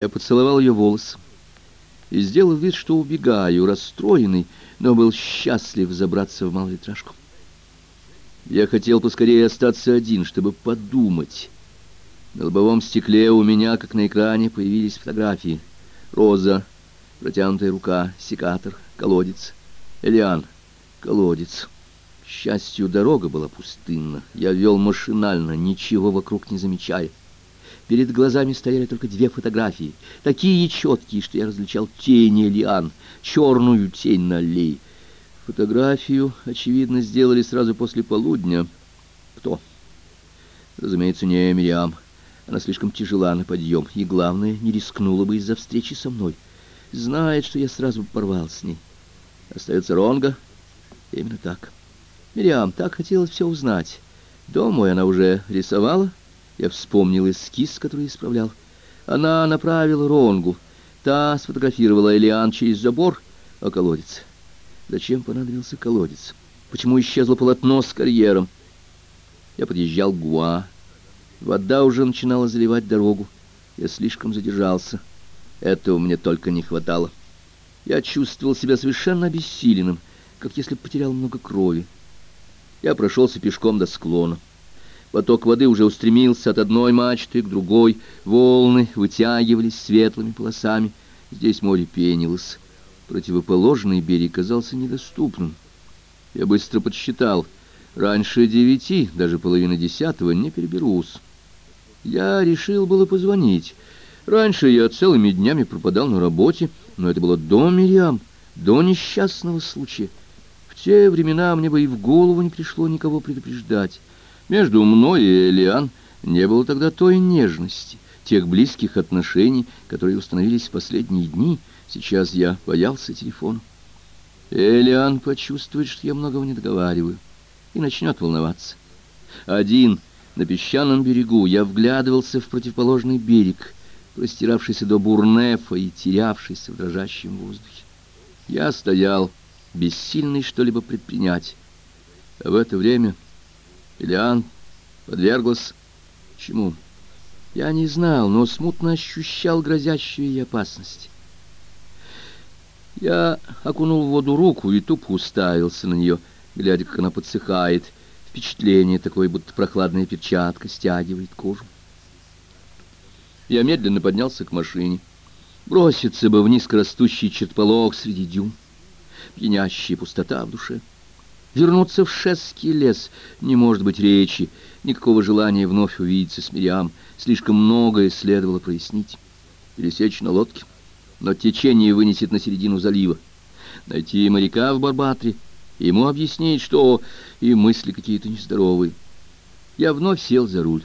Я поцеловал ее волосы и сделал вид, что убегаю, расстроенный, но был счастлив забраться в малолитражку. Я хотел поскорее остаться один, чтобы подумать. На лобовом стекле у меня, как на экране, появились фотографии. Роза, протянутая рука, секатор, колодец, Элиан, колодец. К счастью, дорога была пустынна. Я вел машинально, ничего вокруг не замечая. Перед глазами стояли только две фотографии, такие четкие, что я различал тени лиан, черную тень на аллее. Фотографию, очевидно, сделали сразу после полудня. Кто? Разумеется, не Мириам. Она слишком тяжела на подъем, и, главное, не рискнула бы из-за встречи со мной. Знает, что я сразу порвал с ней. Остается Ронга. Именно так. Мириам так хотелось все узнать. Дом мой она уже рисовала, я вспомнил эскиз, который исправлял. Она направила Ронгу. Та сфотографировала Элиан через забор, а колодец. Зачем понадобился колодец? Почему исчезло полотно с карьером? Я подъезжал к Гуа. Вода уже начинала заливать дорогу. Я слишком задержался. Этого мне только не хватало. Я чувствовал себя совершенно обессиленным, как если бы потерял много крови. Я прошелся пешком до склона. Поток воды уже устремился от одной мачты к другой, волны вытягивались светлыми полосами. Здесь море пенилось. Противоположный берег казался недоступным. Я быстро подсчитал. Раньше девяти, даже половины десятого, не переберусь. Я решил было позвонить. Раньше я целыми днями пропадал на работе, но это было до Мириам, до несчастного случая. В те времена мне бы и в голову не пришло никого предупреждать. Между мной и Элиан не было тогда той нежности, тех близких отношений, которые установились в последние дни. Сейчас я боялся телефона. Элиан почувствует, что я многого не договариваю, и начнет волноваться. Один на песчаном берегу я вглядывался в противоположный берег, простиравшийся до Бурнефа и терявшийся в дрожащем воздухе. Я стоял, бессильный что-либо предпринять. А в это время... Ильян подверглась чему? Я не знал, но смутно ощущал грозящую ей опасность. Я окунул в воду руку и тупо уставился на нее, глядя, как она подсыхает. Впечатление такое, будто прохладная перчатка стягивает кожу. Я медленно поднялся к машине. Броситься бы в низкорастущий чертполох среди дюн. Пьянящая пустота в душе. Вернуться в Шесский лес не может быть речи, никакого желания вновь увидеться с Мириам. Слишком многое следовало прояснить. Пересечь на лодке, но течение вынесет на середину залива. Найти моряка в Барбатре, ему объяснить, что и мысли какие-то нездоровые. Я вновь сел за руль.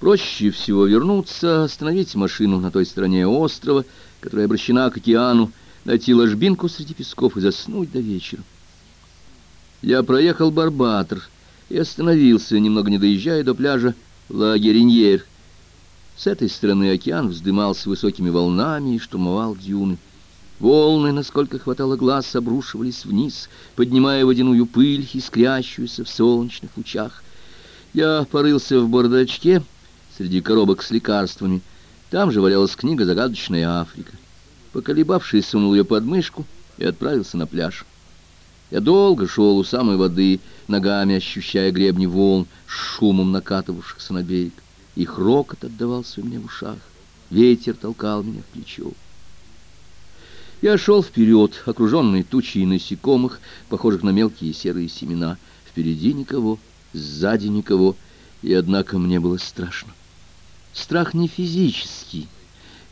Проще всего вернуться, остановить машину на той стороне острова, которая обращена к океану, найти ложбинку среди песков и заснуть до вечера. Я проехал Барбатр и остановился, немного не доезжая до пляжа Лагериньер. С этой стороны океан вздымался высокими волнами и штурмовал дюны. Волны, насколько хватало глаз, обрушивались вниз, поднимая водяную пыль, искрящуюся в солнечных лучах. Я порылся в бардачке среди коробок с лекарствами. Там же валялась книга «Загадочная Африка». Поколебавшись, сунул ее под мышку и отправился на пляж. Я долго шел у самой воды, ногами ощущая гребни волн, шумом накатывавшихся на берег. Их рокот отдавался у меня в ушах. Ветер толкал меня в плечо. Я шел вперед, окруженный тучей насекомых, похожих на мелкие серые семена. Впереди никого, сзади никого, и однако мне было страшно. Страх не физический,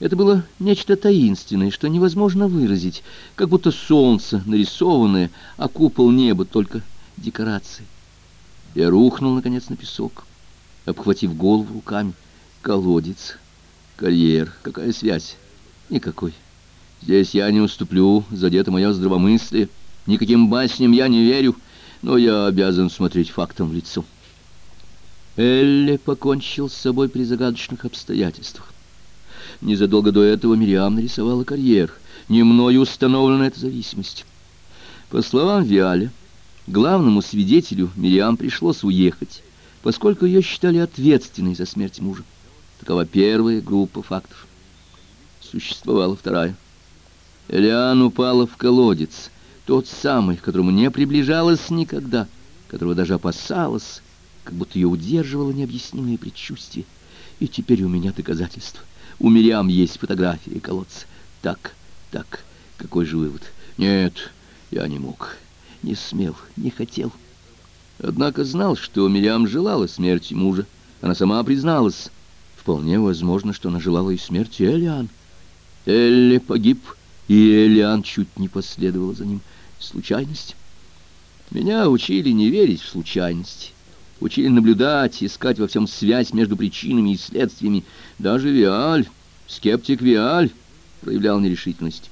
это было нечто таинственное, что невозможно выразить, как будто солнце нарисованное, а купол неба только декорации. Я рухнул, наконец, на песок, обхватив голову руками. Колодец, карьер, какая связь? Никакой. Здесь я не уступлю, задето мое здравомыслие. Никаким басням я не верю, но я обязан смотреть фактом в лицо. Элли покончил с собой при загадочных обстоятельствах. Незадолго до этого Мириам нарисовала карьер. Не мною установлена эта зависимость. По словам Виаля, главному свидетелю Мириам пришлось уехать, поскольку ее считали ответственной за смерть мужа. Такова первая группа фактов. Существовала вторая. Элиан упала в колодец, тот самый, к которому не приближалась никогда, которого даже опасалась, как будто ее удерживало необъяснимое предчувствие. И теперь у меня доказательства. У Мириам есть фотографии колодца. Так, так, какой же вывод? Нет, я не мог, не смел, не хотел. Однако знал, что Мириам желала смерти мужа. Она сама призналась. Вполне возможно, что она желала и смерти Элиан. Элли погиб, и Элиан чуть не последовала за ним. Случайность. Меня учили не верить в случайность. Учили наблюдать, искать во всем связь между причинами и следствиями. Даже Виаль, скептик Виаль, проявлял нерешительность.